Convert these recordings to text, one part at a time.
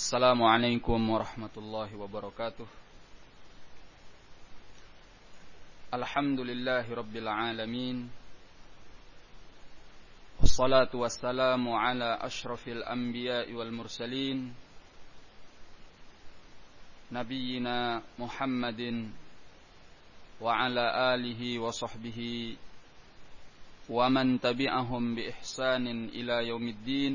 السلام عليكم ورحمة الله وبركاته الحمد لله رب العالمين والصلاة والسلام على أشرف الأنبياء والمرسلين نبينا محمد وعلى آله وصحبه ومن تبعهم بإحسان إلى يوم الدين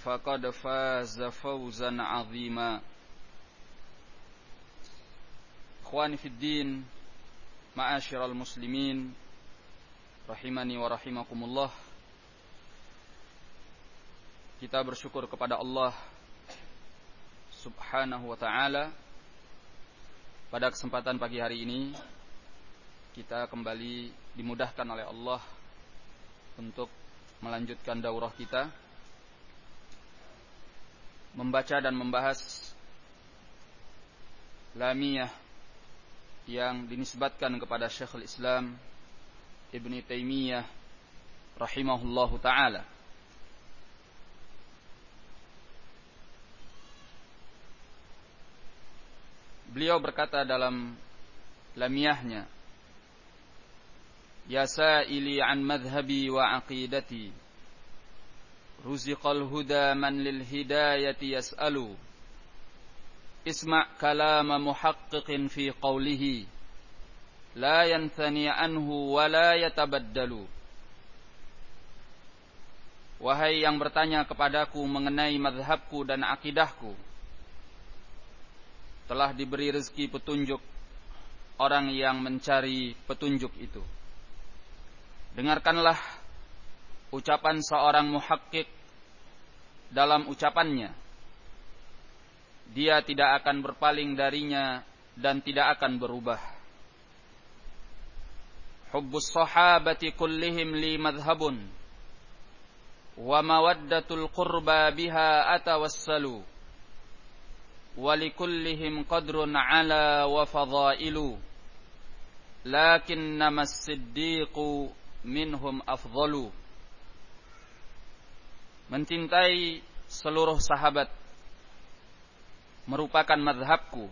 faqad faza fawzan azima Ikhwani fid din ma'asyiral muslimin rahimani wa rahimakumullah Kita bersyukur kepada Allah Subhanahu wa taala. Pada kesempatan pagi hari ini kita kembali dimudahkan oleh Allah untuk melanjutkan daurah kita membaca dan membahas lamiyah yang dinisbatkan kepada Syekhul Islam Ibn Taimiyah rahimahullahu taala. Beliau berkata dalam lamiyahnya Ya sa'ili an wa aqidati ruziqal huda man lil hidayati yas'alu. Isma' kalama muhaqqiqin fi qawlihi. La yanthani anhu wa la yatabaddalu. Wahai yang bertanya kepadaku mengenai madhabku dan akidahku Telah diberi rezeki petunjuk Orang yang mencari petunjuk itu. Dengarkanlah ucapan seorang muhakkik dalam ucapannya. Dia tidak akan berpaling darinya dan tidak akan berubah. Hubbus sahabati kullihim li madhhabun wa mawaddatul qurba biha atawassalu qadrun ala fadailu. Lakinnama as-siddiqu minhum afdalu mencintai seluruh sahabat merupakan madhabku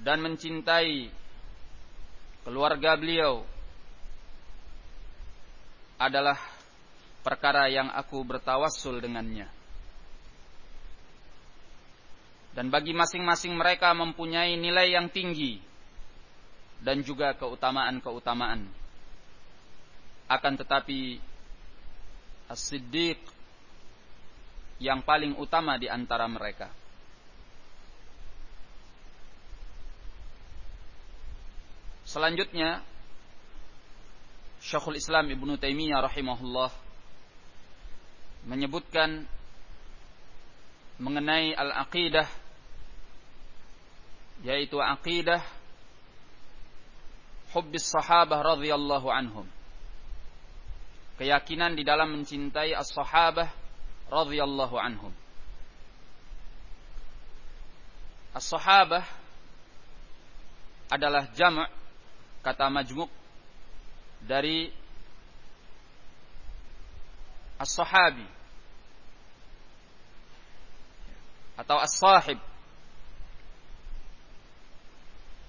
dan mencintai keluarga beliau adalah perkara yang aku bertawassul dengannya. Dan bagi masing-masing mereka mempunyai nilai yang tinggi dan juga keutamaan-keutamaan. Akan tetapi As-Siddiq yang paling utama di antara mereka. Selanjutnya Syekhul Islam Ibnu Taimiyah rahimahullah menyebutkan mengenai al-aqidah yaitu aqidah hubbis sahabah radhiyallahu anhum keyakinan di dalam mencintai as-sahabah radhiyallahu anhum. As-sahabah adalah jama' kata majmuk dari as-sahabi atau as-sahib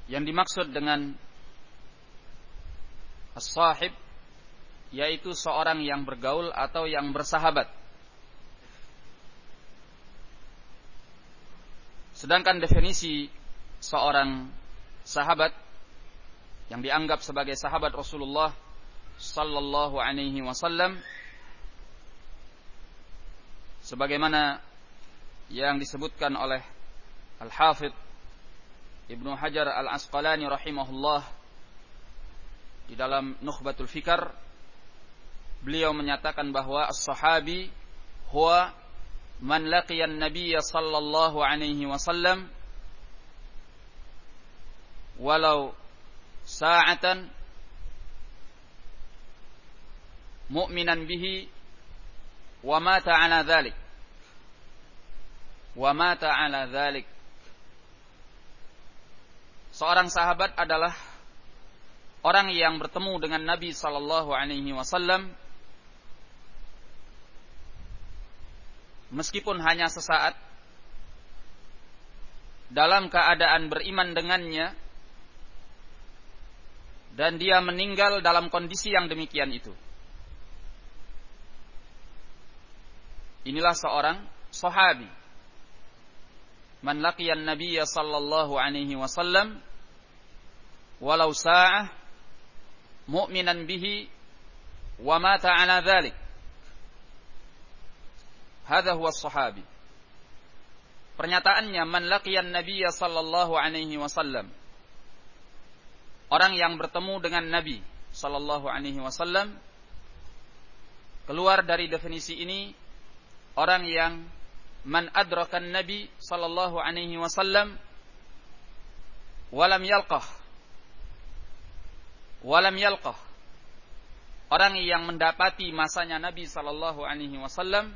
yang dimaksud dengan as-sahib yaitu seorang yang bergaul atau yang bersahabat. Sedangkan definisi seorang sahabat yang dianggap sebagai sahabat Rasulullah sallallahu alaihi wasallam sebagaimana yang disebutkan oleh Al-Hafidh Ibnu Hajar Al-Asqalani rahimahullah di dalam Nukhbatul Fikar beliau menyatakan bahwa as-sahabi huwa man laqiya an-nabiy sallallahu alaihi wasallam walau sa'atan mu'minan bihi wa mata ala dhalik. Wa mata ala dhalik. Seorang sahabat adalah orang yang bertemu dengan Nabi sallallahu alaihi wasallam meskipun hanya sesaat dalam keadaan beriman dengannya dan dia meninggal dalam kondisi yang demikian itu. Inilah seorang sahabi. Man laqiyan nabiyya sallallahu alaihi wasallam walau sa'ah mu'minan bihi wa mata ala dhalik Hada huwa sahabi. Pernyataannya man laqiyan nabiyya sallallahu alaihi wasallam. Orang yang bertemu dengan Nabi sallallahu alaihi wasallam keluar dari definisi ini orang yang man adrakan Nabi sallallahu alaihi wasallam walam yalqah walam yalqah orang yang mendapati masanya Nabi sallallahu alaihi wasallam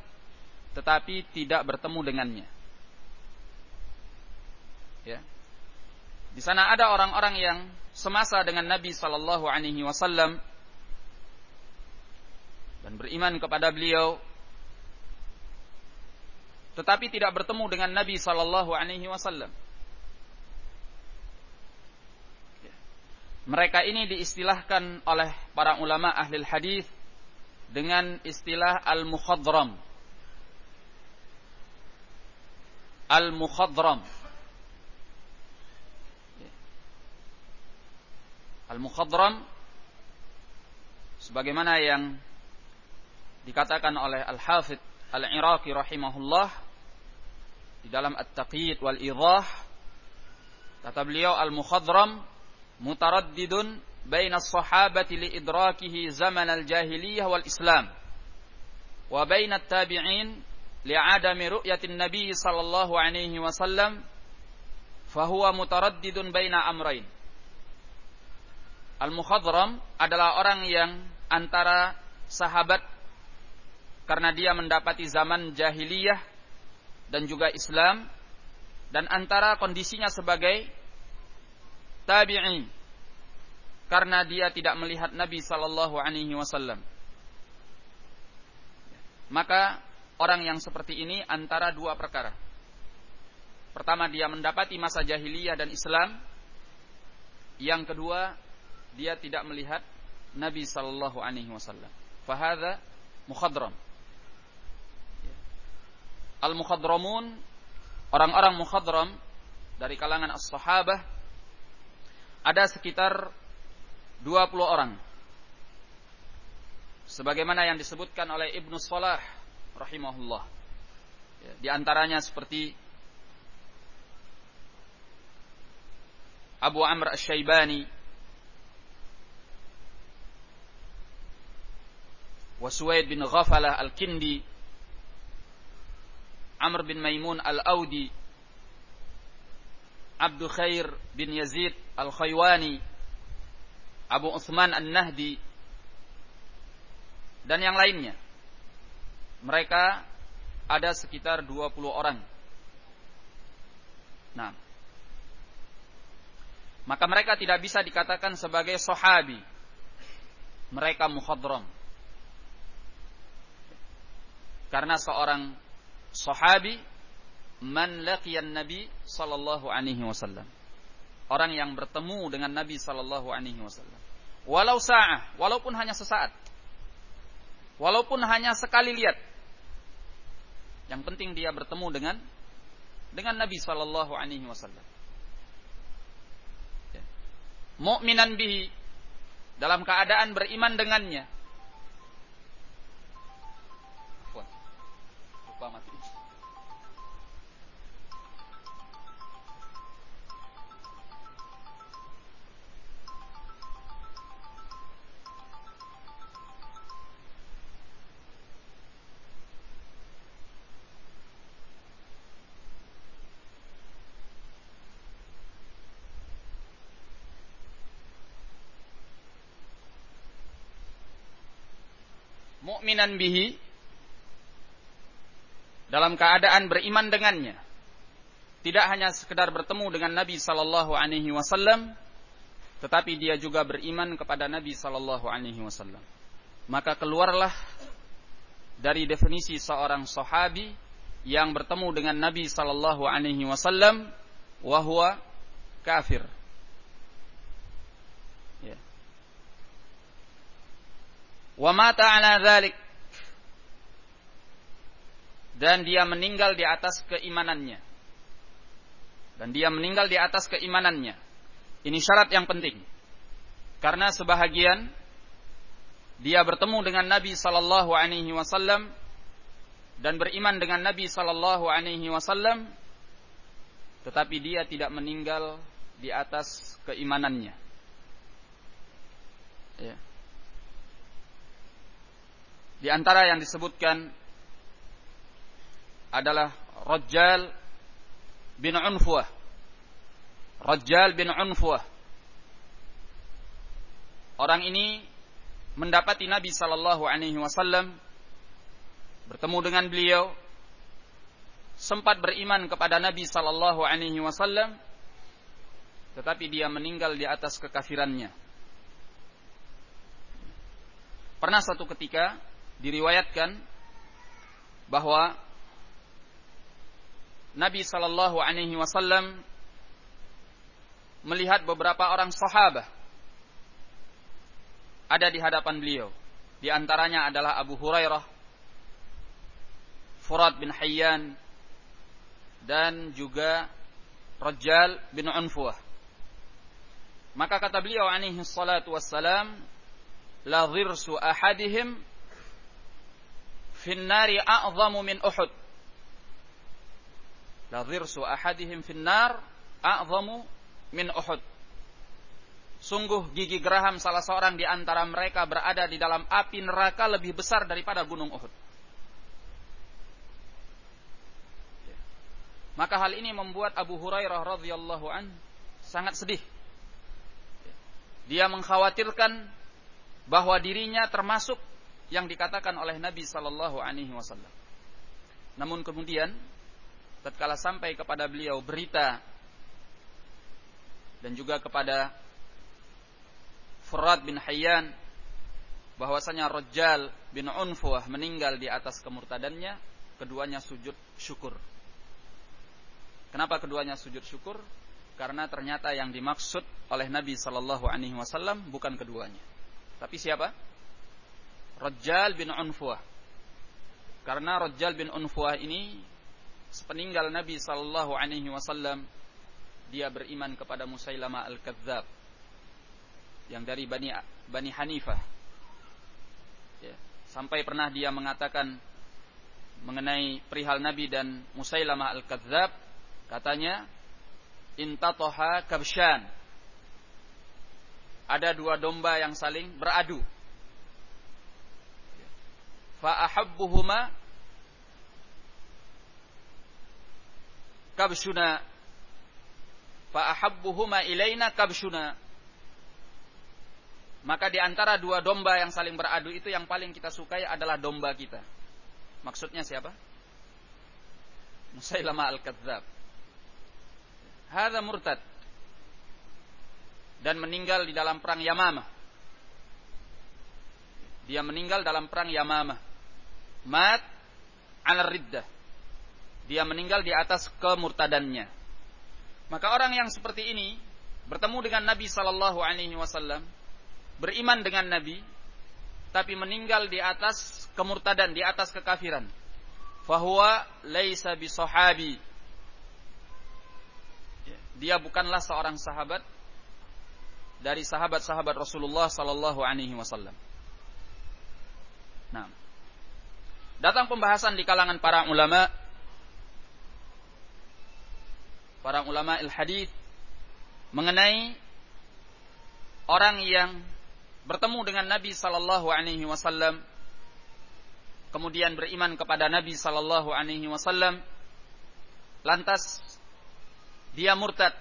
tetapi tidak bertemu dengannya. Ya. Di sana ada orang-orang yang semasa dengan Nabi sallallahu alaihi wasallam dan beriman kepada beliau tetapi tidak bertemu dengan Nabi sallallahu alaihi wasallam. Ya. Mereka ini diistilahkan oleh para ulama ahli hadis dengan istilah al-mukhadram al-mukhadram. Al-mukhadram sebagaimana yang dikatakan oleh Al-Hafidh Al-Iraqi rahimahullah di dalam At-Taqyid wal Idah kata beliau al-mukhadram mutaraddidun baina as-sahabati li idrakihi zaman al-jahiliyah wal Islam wa baina at-tabi'in li'adami ru'yatin Nabi sallallahu alaihi wasallam fahuwa mutaraddidun baina amrain. Al-Mukhadram adalah orang yang antara sahabat karena dia mendapati zaman jahiliyah dan juga Islam dan antara kondisinya sebagai tabi'in karena dia tidak melihat Nabi sallallahu alaihi wasallam. Maka orang yang seperti ini antara dua perkara. Pertama dia mendapati masa jahiliyah dan Islam. Yang kedua dia tidak melihat Nabi sallallahu alaihi wasallam. Fahada mukhadram. Al-mukhadramun orang-orang mukhadram dari kalangan as-sahabah ada sekitar 20 orang. Sebagaimana yang disebutkan oleh Ibnu Salah rahimahullah. Ya, di antaranya seperti Abu Amr Asy-Syaibani wa Suwaid bin Ghafalah Al-Kindi Amr bin Maimun Al-Audi Abdul Khair bin Yazid Al-Khaywani Abu Uthman An-Nahdi dan yang lainnya mereka ada sekitar 20 orang. Nah, maka mereka tidak bisa dikatakan sebagai sahabi. Mereka mukhadram. Karena seorang sahabi man laqiyan nabi sallallahu alaihi wasallam. Orang yang bertemu dengan Nabi sallallahu alaihi wasallam. Walau sa'ah, walaupun hanya sesaat. Walaupun hanya sekali lihat yang penting dia bertemu dengan dengan Nabi Shallallahu Alaihi Wasallam. Ya. Mukminan bihi dalam keadaan beriman dengannya. Lupa mati. Mu'minan bihi dalam keadaan beriman dengannya. Tidak hanya sekedar bertemu dengan Nabi sallallahu alaihi wasallam tetapi dia juga beriman kepada Nabi sallallahu alaihi wasallam. Maka keluarlah dari definisi seorang sahabi yang bertemu dengan Nabi sallallahu alaihi wasallam wahwa kafir. Wa mata ala dhalik dan dia meninggal di atas keimanannya. Dan dia meninggal di atas keimanannya. Ini syarat yang penting. Karena sebahagian dia bertemu dengan Nabi sallallahu alaihi wasallam dan beriman dengan Nabi sallallahu alaihi wasallam tetapi dia tidak meninggal di atas keimanannya. Ya. Di antara yang disebutkan adalah Rajjal bin Unfuah. Rajjal bin Unfuah. Orang ini mendapati Nabi sallallahu alaihi wasallam bertemu dengan beliau sempat beriman kepada Nabi sallallahu alaihi wasallam tetapi dia meninggal di atas kekafirannya. Pernah satu ketika diriwayatkan bahwa Nabi Shallallahu Alaihi Wasallam melihat beberapa orang sahabat ada di hadapan beliau. Di antaranya adalah Abu Hurairah, Furat bin Hayyan, dan juga Rajal bin Unfuah. Maka kata beliau alaihi salatu wassalam, la dhirsu ahadihim finnari a'zamu min Uhud. La dhirsu ahadihim finnar a'zamu min Uhud. Sungguh gigi geraham salah seorang di antara mereka berada di dalam api neraka lebih besar daripada gunung Uhud. Maka hal ini membuat Abu Hurairah radhiyallahu an sangat sedih. Dia mengkhawatirkan bahwa dirinya termasuk yang dikatakan oleh Nabi sallallahu alaihi wasallam. Namun kemudian tatkala sampai kepada beliau berita dan juga kepada Furat bin Hayyan bahwasanya Rajjal bin Unfuah meninggal di atas kemurtadannya, keduanya sujud syukur. Kenapa keduanya sujud syukur? Karena ternyata yang dimaksud oleh Nabi Shallallahu Alaihi Wasallam bukan keduanya, tapi siapa? Rajjal bin Unfuah. Karena Rajjal bin Unfuah ini sepeninggal Nabi sallallahu alaihi wasallam dia beriman kepada Musailama al-Kadzab yang dari Bani Bani Hanifah. Ya, sampai pernah dia mengatakan mengenai perihal Nabi dan Musailama al-Kadzab katanya intatoha kabshan ada dua domba yang saling beradu fa ahabbuhuma kabshuna fa ahabbuhuma maka di antara dua domba yang saling beradu itu yang paling kita sukai adalah domba kita. Maksudnya siapa? Musailamah al-Kadzab hadza murtad. Dan meninggal di dalam perang Yamamah. Dia meninggal dalam perang Yamamah mat al riddah dia meninggal di atas kemurtadannya. Maka orang yang seperti ini bertemu dengan Nabi Sallallahu Alaihi Wasallam, beriman dengan Nabi, tapi meninggal di atas kemurtadan, di atas kekafiran. Fahuwa laisa bisahabi. Dia bukanlah seorang sahabat dari sahabat-sahabat Rasulullah Sallallahu Alaihi Wasallam. Nah, datang pembahasan di kalangan para ulama para ulama il-hadis mengenai orang yang bertemu dengan Nabi sallallahu alaihi wasallam kemudian beriman kepada Nabi sallallahu alaihi wasallam lantas dia murtad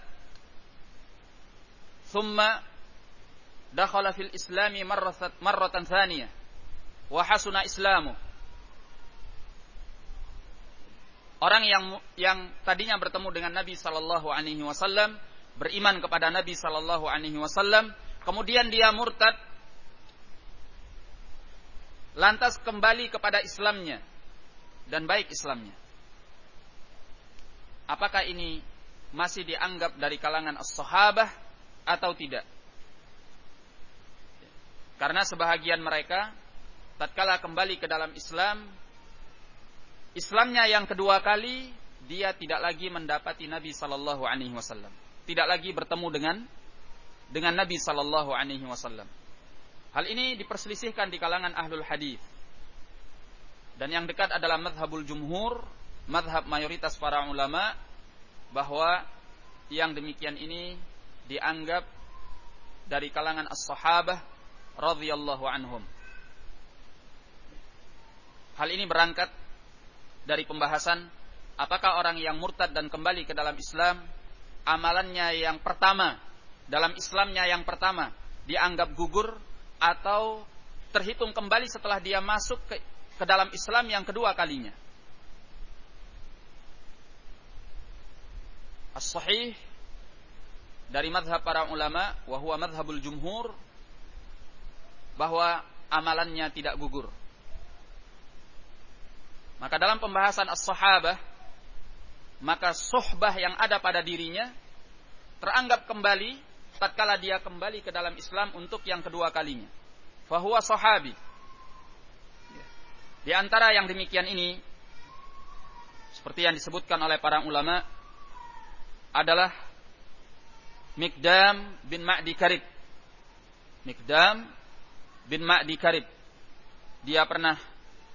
thumma dakhala fil islami marratan thaniyah wa hasuna islamu. Orang yang yang tadinya bertemu dengan Nabi sallallahu alaihi wasallam, beriman kepada Nabi sallallahu alaihi wasallam, kemudian dia murtad lantas kembali kepada Islamnya dan baik Islamnya. Apakah ini masih dianggap dari kalangan as-sahabah atau tidak? Karena sebahagian mereka tatkala kembali ke dalam Islam Islamnya yang kedua kali dia tidak lagi mendapati Nabi sallallahu alaihi wasallam. Tidak lagi bertemu dengan dengan Nabi sallallahu alaihi wasallam. Hal ini diperselisihkan di kalangan ahlul hadis. Dan yang dekat adalah madhabul jumhur, madhab mayoritas para ulama bahwa yang demikian ini dianggap dari kalangan as-sahabah radhiyallahu anhum. Hal ini berangkat dari pembahasan apakah orang yang murtad dan kembali ke dalam Islam amalannya yang pertama dalam Islamnya yang pertama dianggap gugur atau terhitung kembali setelah dia masuk ke, ke dalam Islam yang kedua kalinya. As-sahih dari madhab para ulama wahwa madhabul jumhur bahwa amalannya tidak gugur. Maka dalam pembahasan as-sahabah, maka sohbah yang ada pada dirinya teranggap kembali tatkala dia kembali ke dalam Islam untuk yang kedua kalinya. Fahuwa sahabi. Di antara yang demikian ini, seperti yang disebutkan oleh para ulama, adalah Mikdam bin Ma'di Karib. Mikdam bin Ma'di Karib. Dia pernah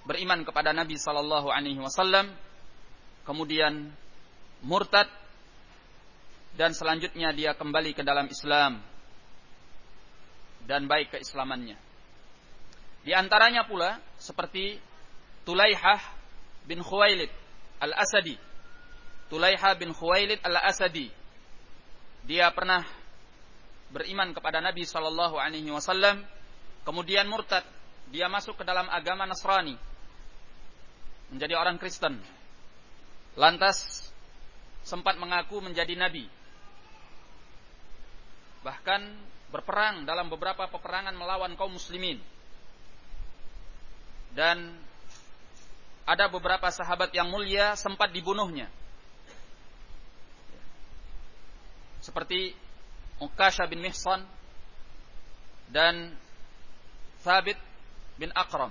beriman kepada Nabi sallallahu alaihi wasallam kemudian murtad dan selanjutnya dia kembali ke dalam Islam dan baik keislamannya. Di antaranya pula seperti Tulaihah bin Khuwailid Al-Asadi. Tulaihah bin Khuwailid Al-Asadi. Dia pernah beriman kepada Nabi sallallahu alaihi wasallam kemudian murtad dia masuk ke dalam agama Nasrani menjadi orang Kristen. Lantas sempat mengaku menjadi nabi. Bahkan berperang dalam beberapa peperangan melawan kaum muslimin. Dan ada beberapa sahabat yang mulia sempat dibunuhnya. Seperti Ukasha bin Mihsan dan Thabit bin Akram.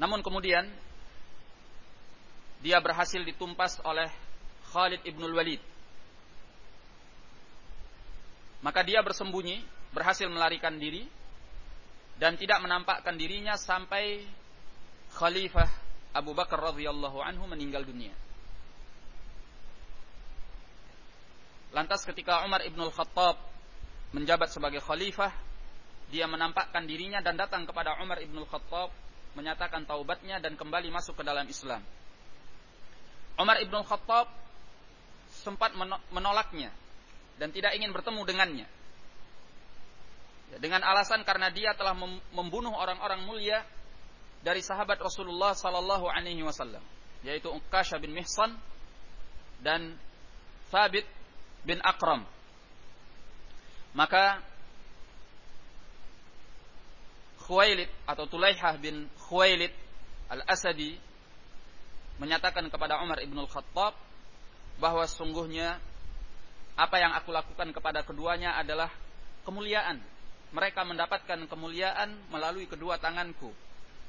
Namun kemudian dia berhasil ditumpas oleh Khalid ibnul Walid. Maka dia bersembunyi, berhasil melarikan diri dan tidak menampakkan dirinya sampai Khalifah Abu Bakar radhiyallahu anhu meninggal dunia. Lantas ketika Umar ibnul Khattab menjabat sebagai khalifah, dia menampakkan dirinya dan datang kepada Umar ibnul Khattab menyatakan taubatnya dan kembali masuk ke dalam Islam. Umar ibn Khattab sempat menolaknya dan tidak ingin bertemu dengannya. Ya, dengan alasan karena dia telah membunuh orang-orang mulia dari sahabat Rasulullah sallallahu alaihi wasallam, yaitu Uqasha bin Mihsan dan Thabit bin Akram. Maka Khuwailid atau Tulaihah bin Khuwailid Al-Asadi menyatakan kepada Umar ibn Khattab bahwa sungguhnya apa yang aku lakukan kepada keduanya adalah kemuliaan. Mereka mendapatkan kemuliaan melalui kedua tanganku.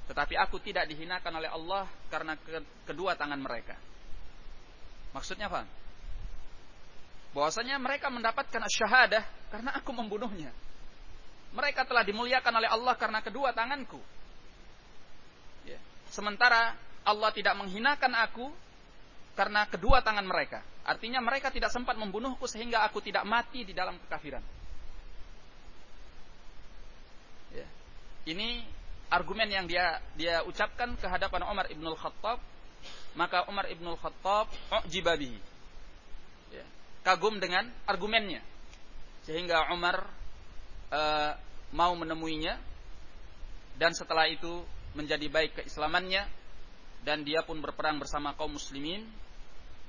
Tetapi aku tidak dihinakan oleh Allah karena kedua tangan mereka. Maksudnya apa? Bahwasanya mereka mendapatkan syahadah karena aku membunuhnya. Mereka telah dimuliakan oleh Allah karena kedua tanganku. Ya. Sementara Allah tidak menghinakan aku karena kedua tangan mereka. Artinya mereka tidak sempat membunuhku sehingga aku tidak mati di dalam kekafiran. Ya. Ini argumen yang dia dia ucapkan ke hadapan Umar ibn Khattab. Maka Umar ibn Khattab ujibabihi. Ya. Kagum dengan argumennya. Sehingga Umar uh, mau menemuinya dan setelah itu menjadi baik keislamannya dan dia pun berperang bersama kaum muslimin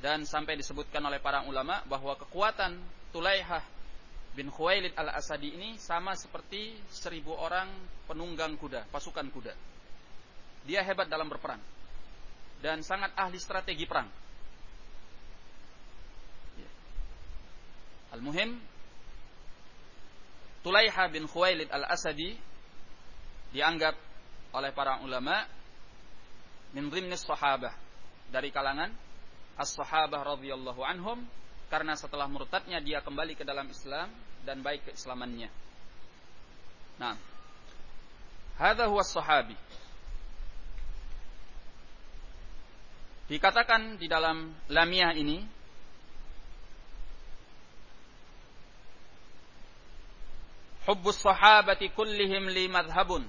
dan sampai disebutkan oleh para ulama bahwa kekuatan Tulaihah bin Khuwailid al-Asadi ini sama seperti seribu orang penunggang kuda, pasukan kuda. Dia hebat dalam berperang dan sangat ahli strategi perang. Ya. Al-Muhim Tulaiha bin Khuwailid al-Asadi dianggap oleh para ulama min dhimnis sahabah dari kalangan as-sahabah radhiyallahu anhum karena setelah murtadnya dia kembali ke dalam Islam dan baik keislamannya. Nah, hadza huwa sahabi. Dikatakan di dalam lamiyah ini Hubbus sahabati kullihim li madhhabun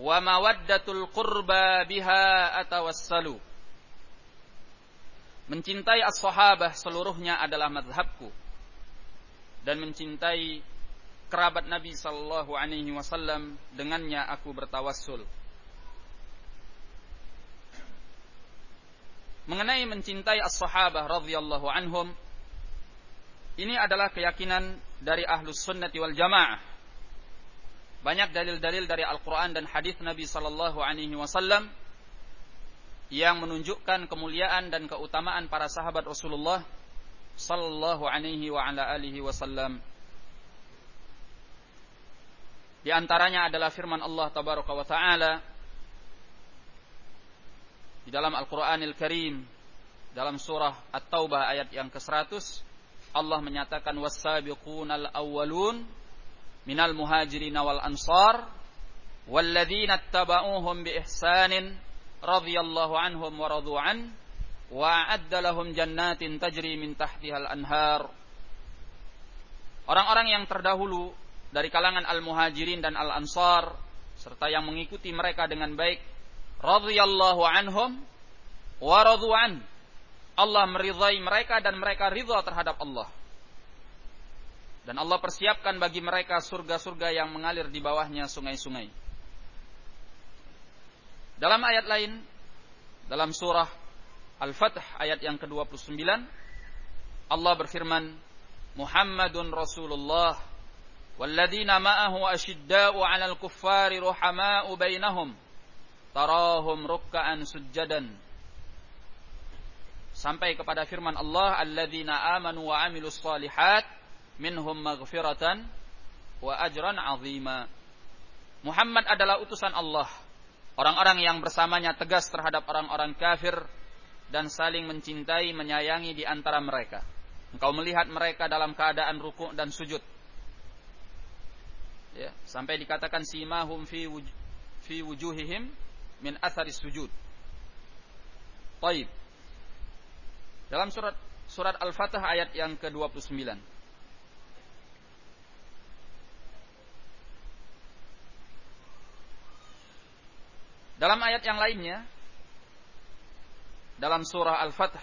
wa mawaddatul qurba biha atawassalu. Mencintai as-sahabah seluruhnya adalah madhabku. Dan mencintai kerabat Nabi sallallahu alaihi wasallam dengannya aku bertawassul. Mengenai mencintai as-sahabah radhiyallahu anhum ini adalah keyakinan dari ahlus sunnati wal jamaah banyak dalil-dalil dari Al-Quran dan hadis Nabi Sallallahu Alaihi Wasallam yang menunjukkan kemuliaan dan keutamaan para sahabat Rasulullah Sallallahu Alaihi wa ala alihi Wasallam. Di antaranya adalah firman Allah Tabaraka wa Taala di dalam Al-Qur'anil Karim dalam surah At-Taubah ayat yang ke-100 Allah menyatakan was-sabiqunal awwalun minal muhajirin wal ansar walladzina ittaba'uuhum bi ihsanin radhiyallahu anhum wa radu an wa a'adda lahum jannatin tajri min tahtihal anhar Orang-orang yang terdahulu dari kalangan al-muhajirin dan al-ansar serta yang mengikuti mereka dengan baik radhiyallahu anhum wa radu an Allah meridhai mereka dan mereka ridha terhadap Allah dan Allah persiapkan bagi mereka surga-surga yang mengalir di bawahnya sungai-sungai. Dalam ayat lain, dalam surah Al-Fath ayat yang ke-29, Allah berfirman, Muhammadun Rasulullah, walladzina ma'ahu ashidda'u 'alal kuffari ruhama'u bainahum, tarahum rukka'an sujjadan. Sampai kepada firman Allah, alladzina amanu wa 'amilus shalihat, minhum maghfiratan wa ajran azima. Muhammad adalah utusan Allah. Orang-orang yang bersamanya tegas terhadap orang-orang kafir dan saling mencintai, menyayangi di antara mereka. Engkau melihat mereka dalam keadaan ruku' dan sujud. Ya, sampai dikatakan simahum fi fi wujuhihim min atharis sujud. Baik. Dalam surat surat Al-Fatah ayat yang ke-29. Dalam ayat yang lainnya dalam surah Al-Fath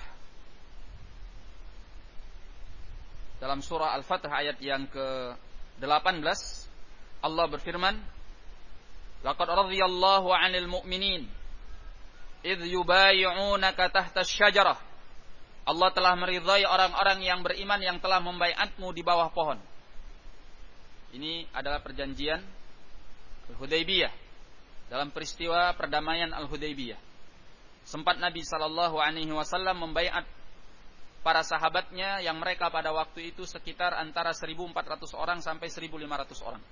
dalam surah Al-Fath ayat yang ke-18 Allah berfirman Laqad radhiyallahu 'anil mu'minin idh yubayyi'unaka tahta asy-syajarah Allah telah meridhai orang-orang yang beriman yang telah membaiatmu di bawah pohon. Ini adalah perjanjian Al-Hudaybiyah dalam peristiwa perdamaian Al-Hudaybiyah. Sempat Nabi Shallallahu Alaihi Wasallam membaiat para sahabatnya yang mereka pada waktu itu sekitar antara 1.400 orang sampai 1.500 orang.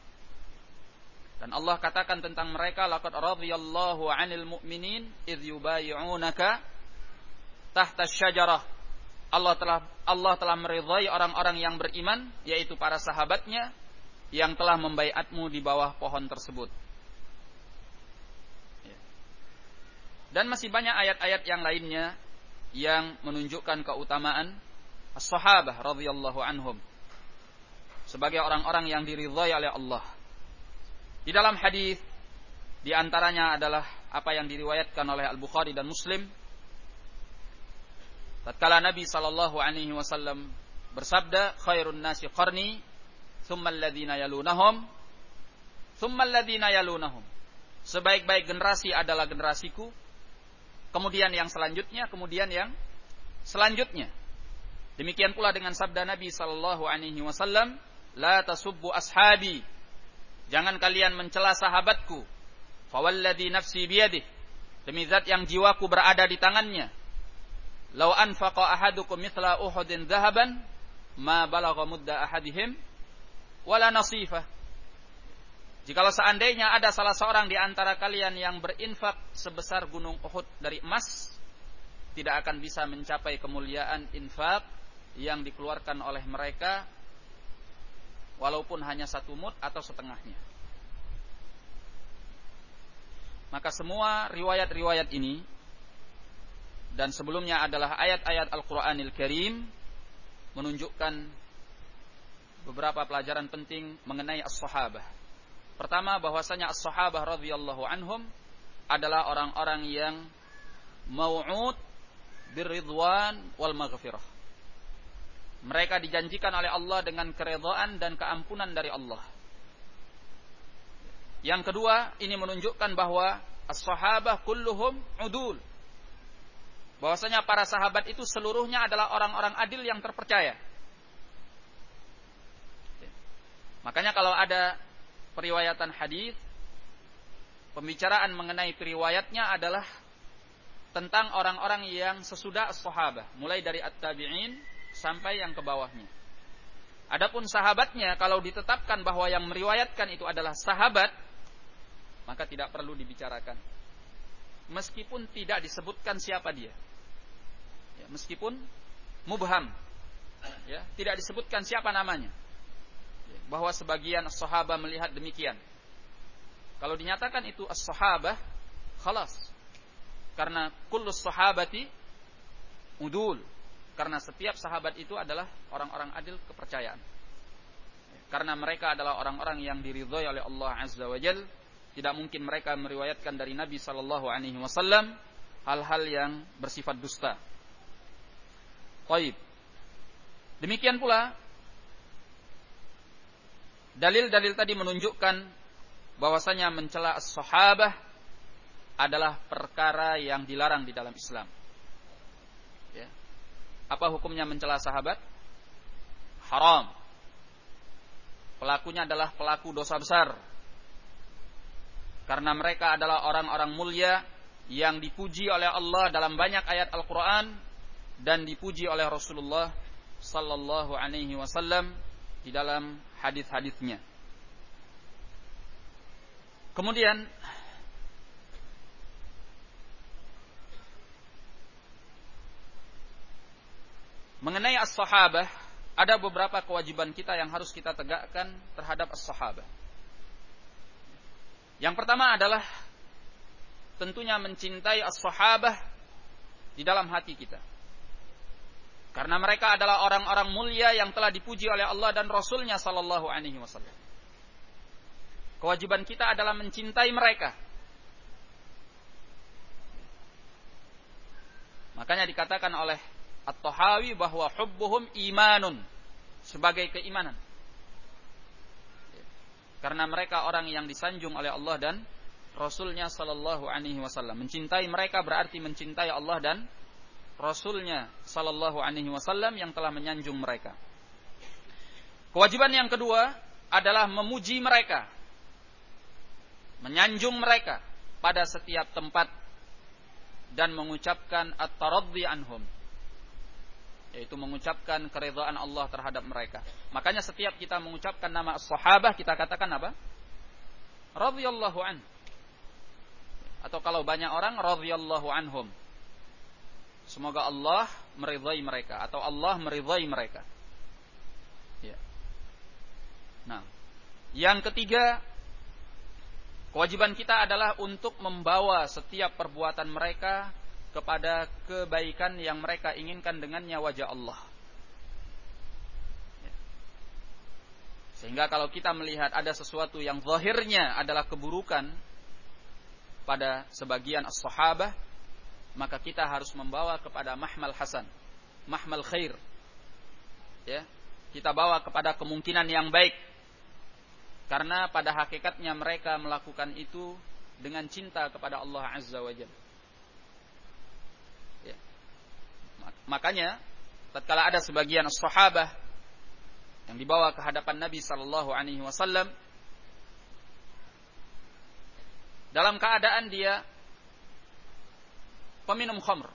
Dan Allah katakan tentang mereka laqad radhiyallahu 'anil mu'minin idh yubayyi'unaka tahta syajarah. Allah telah Allah telah meridhai orang-orang yang beriman yaitu para sahabatnya yang telah membaiatmu di bawah pohon tersebut. Dan masih banyak ayat-ayat yang lainnya yang menunjukkan keutamaan as-sahabah radhiyallahu anhum sebagai orang-orang yang diridhai oleh Allah. Di dalam hadis di antaranya adalah apa yang diriwayatkan oleh Al-Bukhari dan Muslim tatkala Nabi sallallahu alaihi wasallam bersabda khairun nasi qarni thumma alladhina yalunahum Thummal ladina yalunahum. Sebaik-baik generasi adalah generasiku. Kemudian yang selanjutnya, kemudian yang selanjutnya. Demikian pula dengan sabda Nabi sallallahu alaihi wasallam, "La tasubbu ashabi." Jangan kalian mencela sahabatku. Fawalladhi nafsi biyadih. Demi zat yang jiwaku berada di tangannya. Lau anfaqa ahadukum mithla Uhudin dhahaban ma balagha mudda ahadihim wala nasifah. Jikalau seandainya ada salah seorang di antara kalian yang berinfak sebesar gunung Uhud dari emas, tidak akan bisa mencapai kemuliaan infak yang dikeluarkan oleh mereka walaupun hanya satu mut atau setengahnya. Maka semua riwayat-riwayat ini dan sebelumnya adalah ayat-ayat Al-Qur'anil Karim menunjukkan beberapa pelajaran penting mengenai as-sahabah Pertama bahwasanya as-sahabah radhiyallahu anhum adalah orang-orang yang mau'ud birridwan wal maghfirah. Mereka dijanjikan oleh Allah dengan keredaan dan keampunan dari Allah. Yang kedua, ini menunjukkan bahwa as-sahabah kulluhum udul. Bahwasanya para sahabat itu seluruhnya adalah orang-orang adil yang terpercaya. Makanya kalau ada periwayatan hadis pembicaraan mengenai periwayatnya adalah tentang orang-orang yang sesudah as-sahabah, mulai dari at-tabi'in sampai yang ke bawahnya. Adapun sahabatnya kalau ditetapkan bahwa yang meriwayatkan itu adalah sahabat, maka tidak perlu dibicarakan. Meskipun tidak disebutkan siapa dia. Ya, meskipun mubham. Ya, tidak disebutkan siapa namanya bahwa sebagian sahabat melihat demikian. Kalau dinyatakan itu as-sahabah, khalas. Karena kullus sahabati udul. Karena setiap sahabat itu adalah orang-orang adil kepercayaan. Karena mereka adalah orang-orang yang diridhoi oleh Allah Azza wa Jal. Tidak mungkin mereka meriwayatkan dari Nabi Sallallahu Alaihi Wasallam hal-hal yang bersifat dusta. Taib. Demikian pula Dalil-dalil tadi menunjukkan bahwasanya mencela as-sahabah adalah perkara yang dilarang di dalam Islam. Ya. Apa hukumnya mencela sahabat? Haram. Pelakunya adalah pelaku dosa besar. Karena mereka adalah orang-orang mulia yang dipuji oleh Allah dalam banyak ayat Al-Quran dan dipuji oleh Rasulullah sallallahu alaihi wasallam di dalam hadis-hadisnya. Kemudian mengenai as-sahabah ada beberapa kewajiban kita yang harus kita tegakkan terhadap as-sahabah. Yang pertama adalah tentunya mencintai as-sahabah di dalam hati kita. Karena mereka adalah orang-orang mulia yang telah dipuji oleh Allah dan Rasulnya Sallallahu Alaihi Wasallam. Kewajiban kita adalah mencintai mereka. Makanya dikatakan oleh At-Tahawi bahwa hubbuhum imanun sebagai keimanan. Karena mereka orang yang disanjung oleh Allah dan Rasulnya Sallallahu Alaihi Wasallam. Mencintai mereka berarti mencintai Allah dan Rasulnya Sallallahu Alaihi Wasallam yang telah menyanjung mereka. Kewajiban yang kedua adalah memuji mereka, menyanjung mereka pada setiap tempat dan mengucapkan at-taraddi anhum yaitu mengucapkan keridhaan Allah terhadap mereka. Makanya setiap kita mengucapkan nama sahabah kita katakan apa? radhiyallahu an. Atau kalau banyak orang radhiyallahu anhum. Semoga Allah meridhai mereka atau Allah meridhai mereka. Ya. Nah, yang ketiga kewajiban kita adalah untuk membawa setiap perbuatan mereka kepada kebaikan yang mereka inginkan dengannya wajah Allah. Ya. Sehingga kalau kita melihat ada sesuatu yang zahirnya adalah keburukan pada sebagian as-sahabah, maka kita harus membawa kepada mahmal hasan, mahmal khair. Ya, kita bawa kepada kemungkinan yang baik. Karena pada hakikatnya mereka melakukan itu dengan cinta kepada Allah Azza wa Jalla. Ya. Makanya tatkala ada sebagian sahabat yang dibawa ke hadapan Nabi sallallahu alaihi wasallam dalam keadaan dia peminum khamr,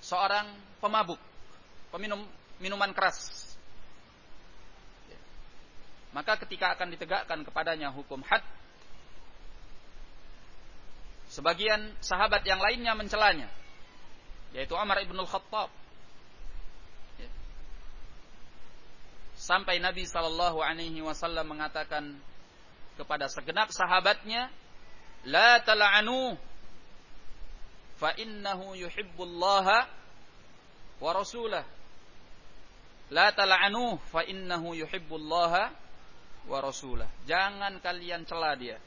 seorang pemabuk, peminum minuman keras. Maka ketika akan ditegakkan kepadanya hukum had, sebagian sahabat yang lainnya mencelanya, yaitu Umar ibn al-Khattab. Sampai Nabi Shallallahu Alaihi Wasallam mengatakan kepada segenap sahabatnya, la tal'anu fa innahu yuhibbullaha wa rasulah. La tal'anu fa innahu yuhibbullaha wa rasulah. Jangan kalian cela dia.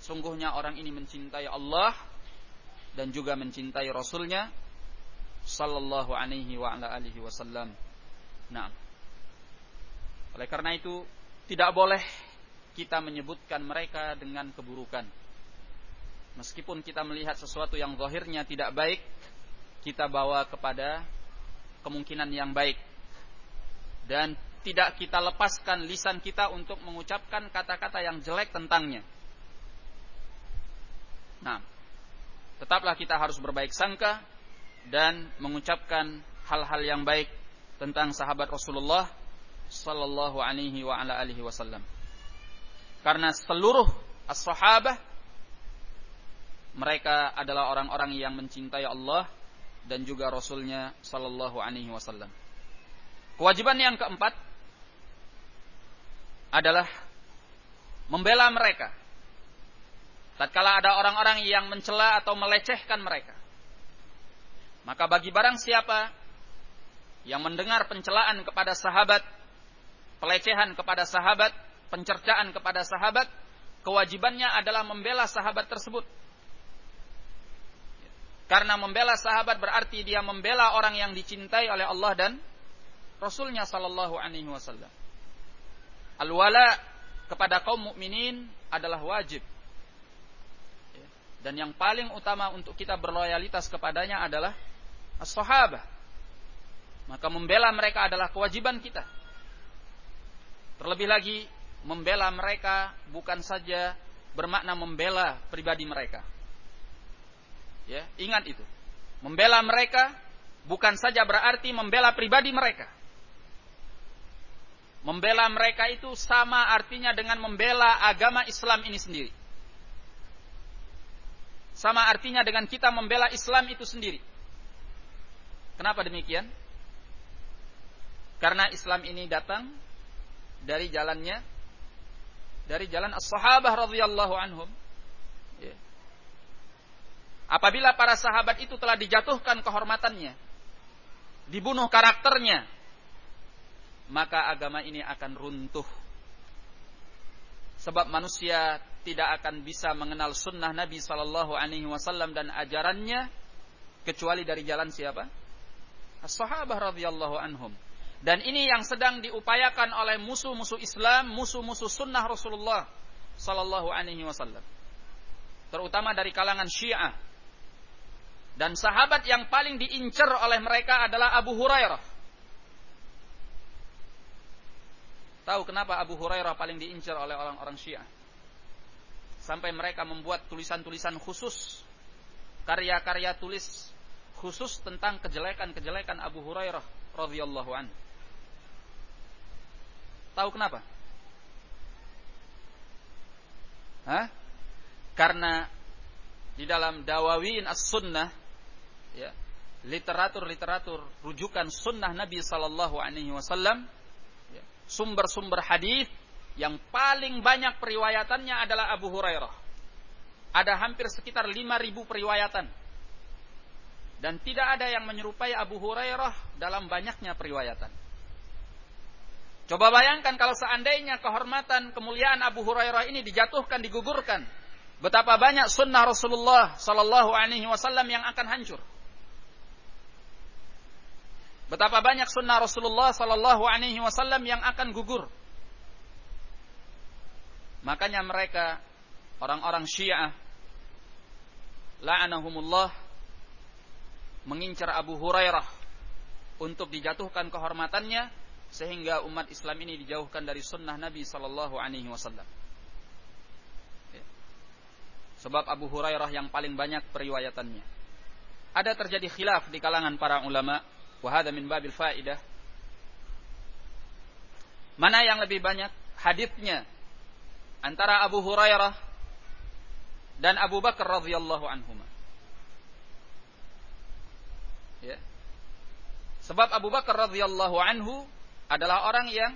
Sungguhnya orang ini mencintai Allah dan juga mencintai Rasulnya sallallahu alaihi wa ala alihi wasallam. Nah, oleh karena itu tidak boleh kita menyebutkan mereka dengan keburukan. Meskipun kita melihat sesuatu yang zahirnya tidak baik, kita bawa kepada kemungkinan yang baik. Dan tidak kita lepaskan lisan kita untuk mengucapkan kata-kata yang jelek tentangnya. Nah, tetaplah kita harus berbaik sangka dan mengucapkan hal-hal yang baik tentang sahabat Rasulullah sallallahu alaihi wa ala alihi wasallam. Karena seluruh as-sahabah mereka adalah orang-orang yang mencintai Allah dan juga Rasulnya sallallahu alaihi wasallam. Kewajiban yang keempat adalah membela mereka. Tatkala ada orang-orang yang mencela atau melecehkan mereka. Maka bagi barang siapa yang mendengar pencelaan kepada sahabat pelecehan kepada sahabat, pencercaan kepada sahabat, kewajibannya adalah membela sahabat tersebut. Karena membela sahabat berarti dia membela orang yang dicintai oleh Allah dan Rasulnya Sallallahu Alaihi Wasallam. Al-wala kepada kaum mukminin adalah wajib. Dan yang paling utama untuk kita berloyalitas kepadanya adalah as-sahabah. Maka membela mereka adalah kewajiban kita. Terlebih lagi membela mereka bukan saja bermakna membela pribadi mereka. Ya, ingat itu. Membela mereka bukan saja berarti membela pribadi mereka. Membela mereka itu sama artinya dengan membela agama Islam ini sendiri. Sama artinya dengan kita membela Islam itu sendiri. Kenapa demikian? Karena Islam ini datang dari jalannya dari jalan as-sahabah radhiyallahu anhum. Apabila para sahabat itu telah dijatuhkan kehormatannya, dibunuh karakternya, maka agama ini akan runtuh. Sebab manusia tidak akan bisa mengenal sunnah Nabi Shallallahu Alaihi Wasallam dan ajarannya kecuali dari jalan siapa? As-sahabah radhiyallahu anhum. Dan ini yang sedang diupayakan oleh musuh-musuh Islam, musuh-musuh sunnah Rasulullah Sallallahu Alaihi Wasallam. Terutama dari kalangan Syiah. Dan sahabat yang paling diincar oleh mereka adalah Abu Hurairah. Tahu kenapa Abu Hurairah paling diincar oleh orang-orang Syiah? Sampai mereka membuat tulisan-tulisan khusus, karya-karya tulis khusus tentang kejelekan-kejelekan Abu Hurairah radhiyallahu anhu. Tahu kenapa? Hah? Karena di dalam dawawin as-sunnah ya, literatur-literatur rujukan sunnah Nabi sallallahu alaihi wasallam ya, sumber-sumber hadis yang paling banyak periwayatannya adalah Abu Hurairah. Ada hampir sekitar 5000 periwayatan. Dan tidak ada yang menyerupai Abu Hurairah dalam banyaknya periwayatan. Coba bayangkan kalau seandainya kehormatan, kemuliaan Abu Hurairah ini dijatuhkan, digugurkan. Betapa banyak sunnah Rasulullah Sallallahu Alaihi Wasallam yang akan hancur. Betapa banyak sunnah Rasulullah Sallallahu Alaihi Wasallam yang akan gugur. Makanya mereka orang-orang Syiah la'anahumullah mengincar Abu Hurairah untuk dijatuhkan kehormatannya sehingga umat Islam ini dijauhkan dari sunnah Nabi sallallahu alaihi wasallam. Ya. Sebab Abu Hurairah yang paling banyak periwayatannya. Ada terjadi khilaf di kalangan para ulama, wa min babil faidah. Mana yang lebih banyak hadisnya antara Abu Hurairah dan Abu Bakar radhiyallahu anhu. Ya. Sebab Abu Bakar radhiyallahu anhu adalah orang yang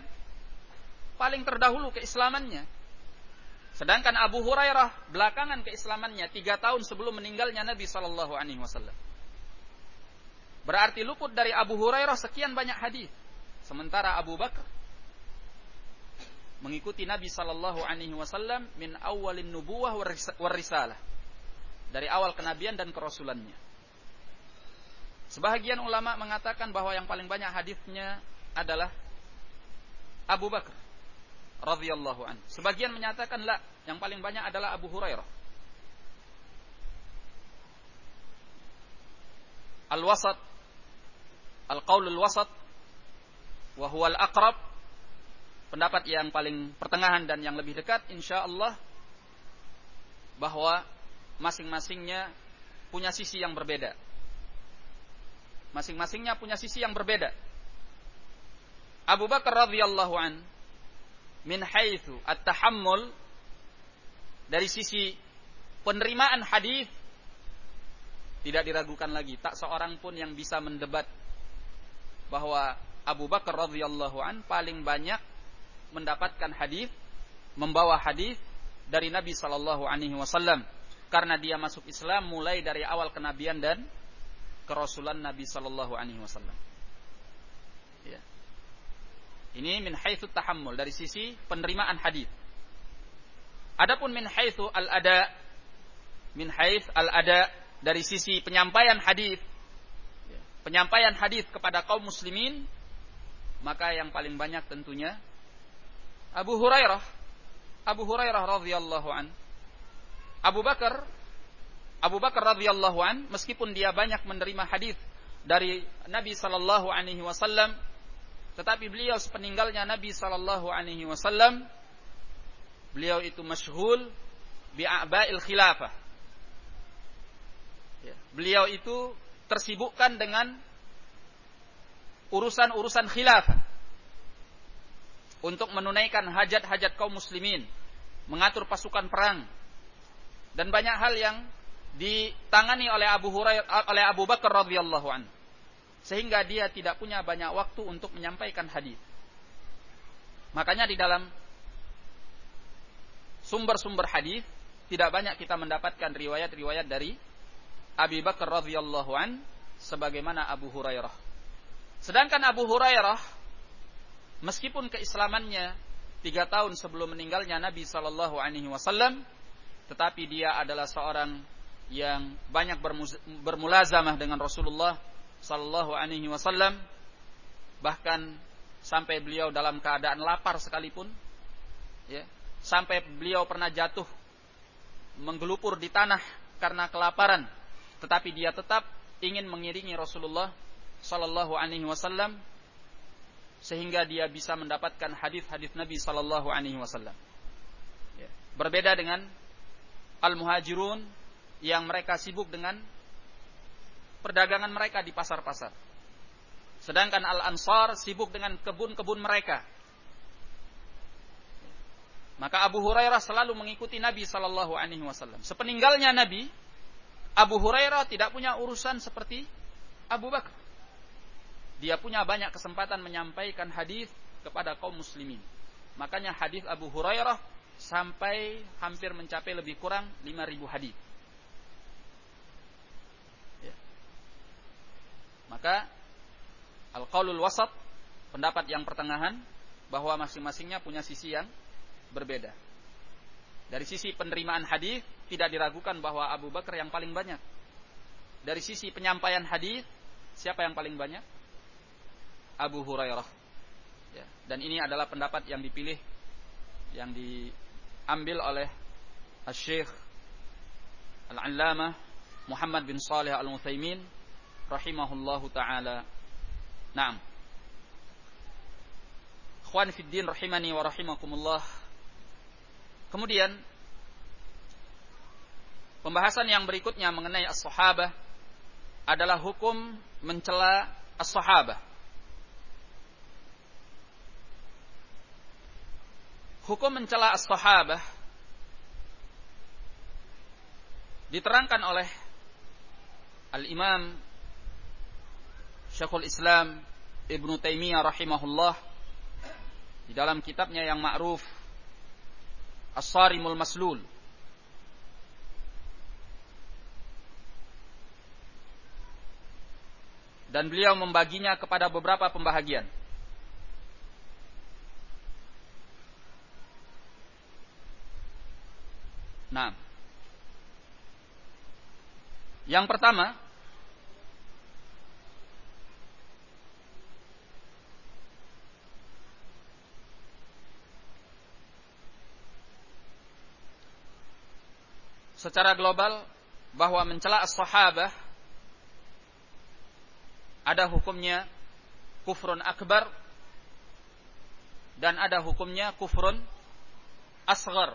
paling terdahulu keislamannya. Sedangkan Abu Hurairah belakangan keislamannya tiga tahun sebelum meninggalnya Nabi Shallallahu Alaihi Wasallam. Berarti luput dari Abu Hurairah sekian banyak hadis. Sementara Abu Bakar mengikuti Nabi Shallallahu Alaihi Wasallam min awalin nubuwah warisalah dari awal kenabian dan kerasulannya. Sebahagian ulama mengatakan bahwa yang paling banyak hadisnya adalah Abu Bakar radhiyallahu an. Sebagian menyatakan la, yang paling banyak adalah Abu Hurairah. Al-wasat al-qaul al-wasat wa al-aqrab pendapat yang paling pertengahan dan yang lebih dekat insya Allah bahwa masing-masingnya punya sisi yang berbeda. Masing-masingnya punya sisi yang berbeda. Abu Bakar radhiyallahu an min haitsu at-tahammul dari sisi penerimaan hadis tidak diragukan lagi tak seorang pun yang bisa mendebat bahwa Abu Bakar radhiyallahu an paling banyak mendapatkan hadis, membawa hadis dari Nabi Shallallahu Alaihi Wasallam karena dia masuk Islam mulai dari awal kenabian dan kerasulan Nabi Shallallahu Alaihi Wasallam. Ya. Ini min haitsu tahammul dari sisi penerimaan hadis. Adapun min haitsu al ada min haits al ada dari sisi penyampaian hadis. Penyampaian hadis kepada kaum muslimin maka yang paling banyak tentunya Abu Hurairah. Abu Hurairah radhiyallahu an. Abu Bakar Abu Bakar radhiyallahu an meskipun dia banyak menerima hadis dari Nabi sallallahu alaihi wasallam tetapi beliau sepeninggalnya Nabi sallallahu alaihi wasallam beliau itu masyhul bi'aba'il khilafah. Ya, beliau itu tersibukkan dengan urusan-urusan khilafah untuk menunaikan hajat-hajat kaum muslimin, mengatur pasukan perang, dan banyak hal yang ditangani oleh Abu Hurairah oleh Abu Bakar radhiyallahu an. Sehingga dia tidak punya banyak waktu untuk menyampaikan hadis. Makanya di dalam sumber-sumber hadis tidak banyak kita mendapatkan riwayat-riwayat dari Abu Bakar radhiyallahu an sebagaimana Abu Hurairah. Sedangkan Abu Hurairah meskipun keislamannya tiga tahun sebelum meninggalnya Nabi Shallallahu Alaihi Wasallam, tetapi dia adalah seorang yang banyak bermulazamah dengan Rasulullah Shallallahu Alaihi Wasallam, bahkan sampai beliau dalam keadaan lapar sekalipun, ya, sampai beliau pernah jatuh menggelupur di tanah karena kelaparan, tetapi dia tetap ingin mengiringi Rasulullah Shallallahu Alaihi Wasallam sehingga dia bisa mendapatkan hadis-hadis Nabi Sallallahu Alaihi Wasallam. Ya. Berbeda dengan al-muhajirun yang mereka sibuk dengan perdagangan mereka di pasar-pasar. Sedangkan al-ansar sibuk dengan kebun-kebun mereka. Maka Abu Hurairah selalu mengikuti Nabi Sallallahu Alaihi Wasallam. Sepeninggalnya Nabi, Abu Hurairah tidak punya urusan seperti Abu Bakar dia punya banyak kesempatan menyampaikan hadis kepada kaum muslimin. Makanya hadis Abu Hurairah sampai hampir mencapai lebih kurang 5000 hadis. Ya. Maka al-qaulul wasat pendapat yang pertengahan bahwa masing-masingnya punya sisi yang berbeda. Dari sisi penerimaan hadis tidak diragukan bahwa Abu Bakar yang paling banyak. Dari sisi penyampaian hadis siapa yang paling banyak? Abu Hurairah. Ya, dan ini adalah pendapat yang dipilih yang di diambil oleh Al-Syekh Al-Allamah Muhammad bin Saleh Al-Muthaimin rahimahullahu taala. Naam. Ikhwan fiddin rahimani wa rahimakumullah. Kemudian pembahasan yang berikutnya mengenai as-sahabah adalah hukum mencela as-sahabah. Hukum mencela as-sahabah diterangkan oleh Al-Imam Syekhul Islam Ibnu Taimiyah rahimahullah di dalam kitabnya yang ma'ruf As-Sarimul Maslul dan beliau membaginya kepada beberapa pembahagian. Nah, yang pertama secara global bahwa mencela as-sahabah ada hukumnya kufrun akbar dan ada hukumnya kufrun asgar.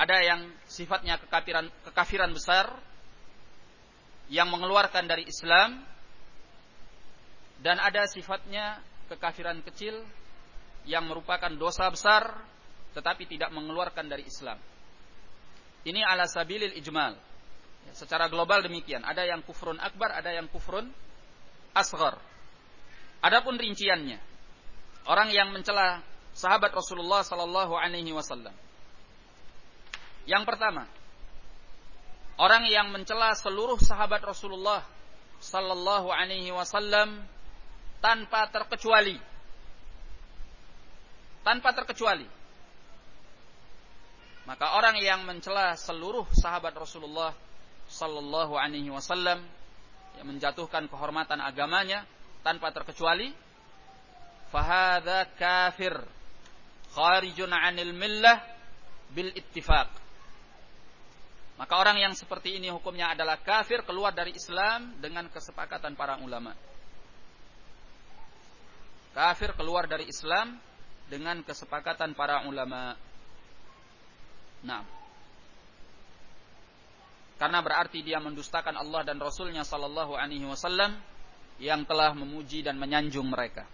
Ada yang sifatnya kekafiran kekafiran besar yang mengeluarkan dari Islam dan ada sifatnya kekafiran kecil yang merupakan dosa besar tetapi tidak mengeluarkan dari Islam. Ini ala sabilil ijmal. Secara global demikian. Ada yang kufrun akbar, ada yang kufrun asghar. Adapun rinciannya, orang yang mencela sahabat Rasulullah sallallahu alaihi wasallam. Yang pertama, orang yang mencela seluruh sahabat Rasulullah sallallahu alaihi wasallam tanpa terkecuali. Tanpa terkecuali maka orang yang mencela seluruh sahabat Rasulullah sallallahu alaihi wasallam yang menjatuhkan kehormatan agamanya tanpa terkecuali fahadha kafir kharijun 'anil millah bil ittifaq. Maka orang yang seperti ini hukumnya adalah kafir keluar dari Islam dengan kesepakatan para ulama. Kafir keluar dari Islam dengan kesepakatan para ulama. Nah. Karena berarti dia mendustakan Allah dan Rasulnya Sallallahu Alaihi Wasallam yang telah memuji dan menyanjung mereka.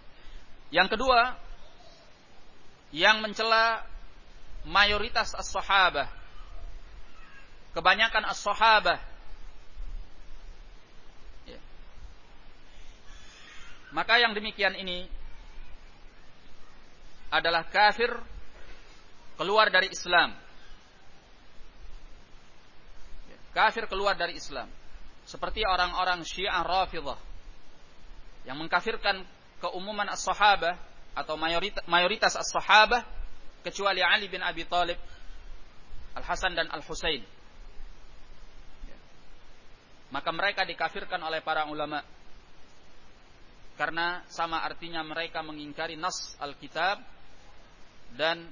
Yang kedua, yang mencela mayoritas as-sahabah. Kebanyakan as-sahabah. Ya. Maka yang demikian ini adalah kafir keluar dari Islam kafir keluar dari Islam. Seperti orang-orang Syiah Rafidah yang mengkafirkan keumuman as-sahabah atau mayoritas, mayoritas as-sahabah kecuali Ali bin Abi Thalib, Al-Hasan dan Al-Husain. Maka mereka dikafirkan oleh para ulama karena sama artinya mereka mengingkari nas Alkitab dan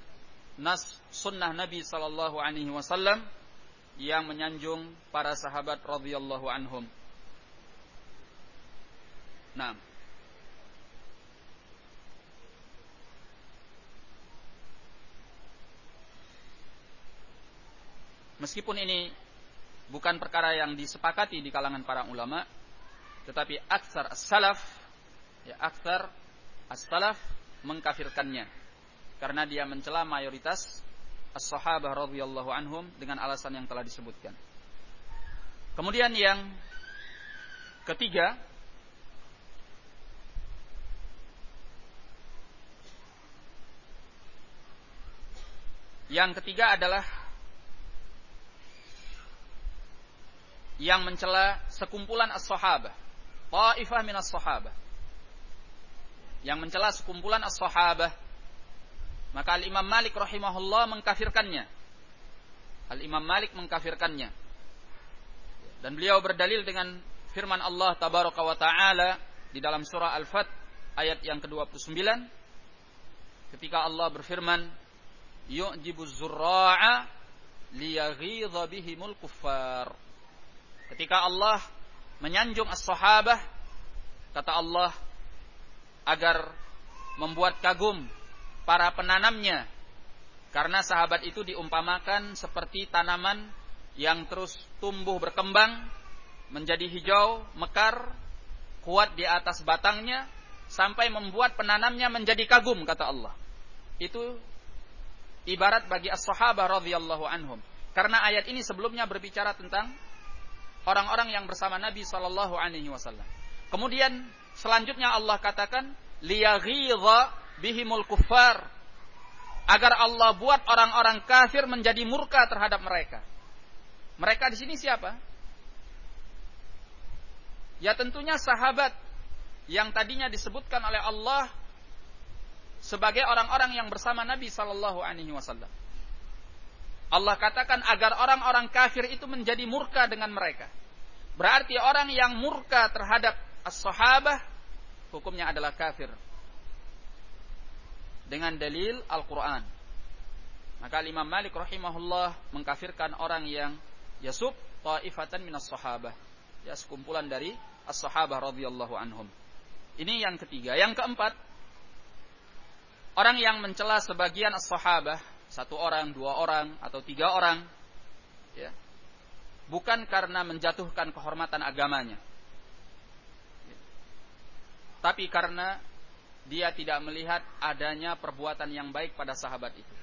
nas sunnah Nabi sallallahu alaihi wasallam yang menyanjung para sahabat radhiyallahu anhum. Nah, Meskipun ini bukan perkara yang disepakati di kalangan para ulama, tetapi aksar as-salaf ya aksar as-salaf mengkafirkannya karena dia mencela mayoritas as-sahabah radhiyallahu anhum dengan alasan yang telah disebutkan. Kemudian yang ketiga Yang ketiga adalah yang mencela sekumpulan as-sahabah, ta'ifah min as-sahabah. Yang mencela sekumpulan as-sahabah maka Al-Imam Malik rahimahullah mengkafirkannya. Al-Imam Malik mengkafirkannya. Dan beliau berdalil dengan firman Allah tabaraka wa taala di dalam surah Al-Fat ayat yang ke-29 ketika Allah berfirman yu'jibu zurra'a liyaghidha bihimul kuffar. Ketika Allah menyanjung as-sahabah, kata Allah agar membuat kagum para penanamnya karena sahabat itu diumpamakan seperti tanaman yang terus tumbuh berkembang menjadi hijau, mekar, kuat di atas batangnya sampai membuat penanamnya menjadi kagum kata Allah. Itu ibarat bagi as-sahabah radhiyallahu anhum. Karena ayat ini sebelumnya berbicara tentang orang-orang yang bersama Nabi sallallahu alaihi wasallam. Kemudian selanjutnya Allah katakan liyaghidha bihimul kuffar agar Allah buat orang-orang kafir menjadi murka terhadap mereka. Mereka di sini siapa? Ya tentunya sahabat yang tadinya disebutkan oleh Allah sebagai orang-orang yang bersama Nabi Sallallahu Alaihi Wasallam. Allah katakan agar orang-orang kafir itu menjadi murka dengan mereka. Berarti orang yang murka terhadap as-sahabah hukumnya adalah kafir. Dengan dalil Al-Quran. Maka Imam Malik rahimahullah mengkafirkan orang yang yasub ta'ifatan minas sahabah ya sekumpulan dari as-sahabah radhiyallahu anhum. Ini yang ketiga. Yang keempat, orang yang mencela sebagian as-sahabah, satu orang, dua orang, atau tiga orang, ya, bukan karena menjatuhkan kehormatan agamanya, ya, tapi karena dia tidak melihat adanya perbuatan yang baik pada sahabat itu.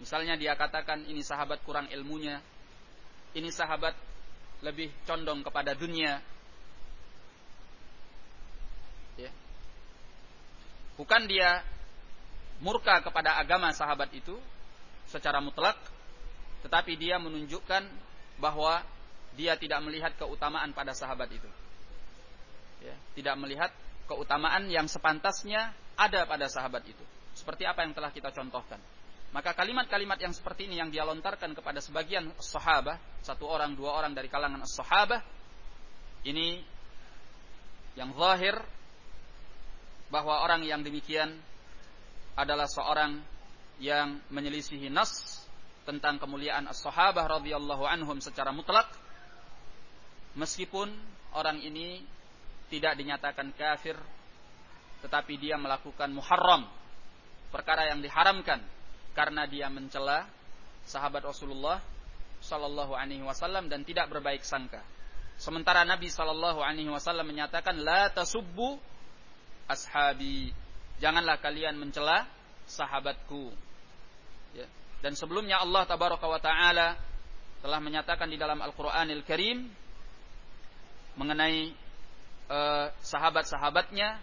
Misalnya dia katakan ini sahabat kurang ilmunya, ini sahabat lebih condong kepada dunia. Ya. Bukan dia murka kepada agama sahabat itu secara mutlak, tetapi dia menunjukkan bahwa dia tidak melihat keutamaan pada sahabat itu. Ya, tidak melihat keutamaan yang sepantasnya ada pada sahabat itu. Seperti apa yang telah kita contohkan. Maka kalimat-kalimat yang seperti ini yang dia lontarkan kepada sebagian sahabat, satu orang, dua orang dari kalangan sahabat, ini yang zahir bahwa orang yang demikian adalah seorang yang menyelisihi nas tentang kemuliaan as-sahabah radhiyallahu anhum secara mutlak meskipun orang ini tidak dinyatakan kafir tetapi dia melakukan muharram perkara yang diharamkan karena dia mencela sahabat Rasulullah Shallallahu Alaihi Wasallam dan tidak berbaik sangka. Sementara Nabi Shallallahu Alaihi Wasallam menyatakan la tasubbu ashabi. Janganlah kalian mencela sahabatku. Ya. Dan sebelumnya Allah Tabaraka wa Taala telah menyatakan di dalam Al-Qur'anil Karim mengenai uh, sahabat-sahabatnya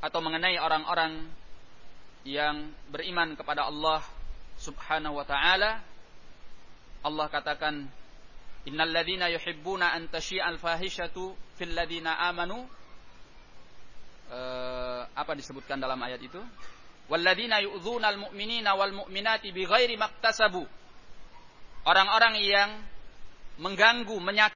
atau mengenai orang-orang yang beriman kepada Allah Subhanahu wa taala Allah katakan innal ladzina yuhibbuna an tashi'al fahishatu fil ladzina amanu. Uh, apa disebutkan dalam ayat itu? Walladzina yu'dzuna al mu'minina wal mu'minati bighairi maktasabu orang-orang yang mengganggu menyakiti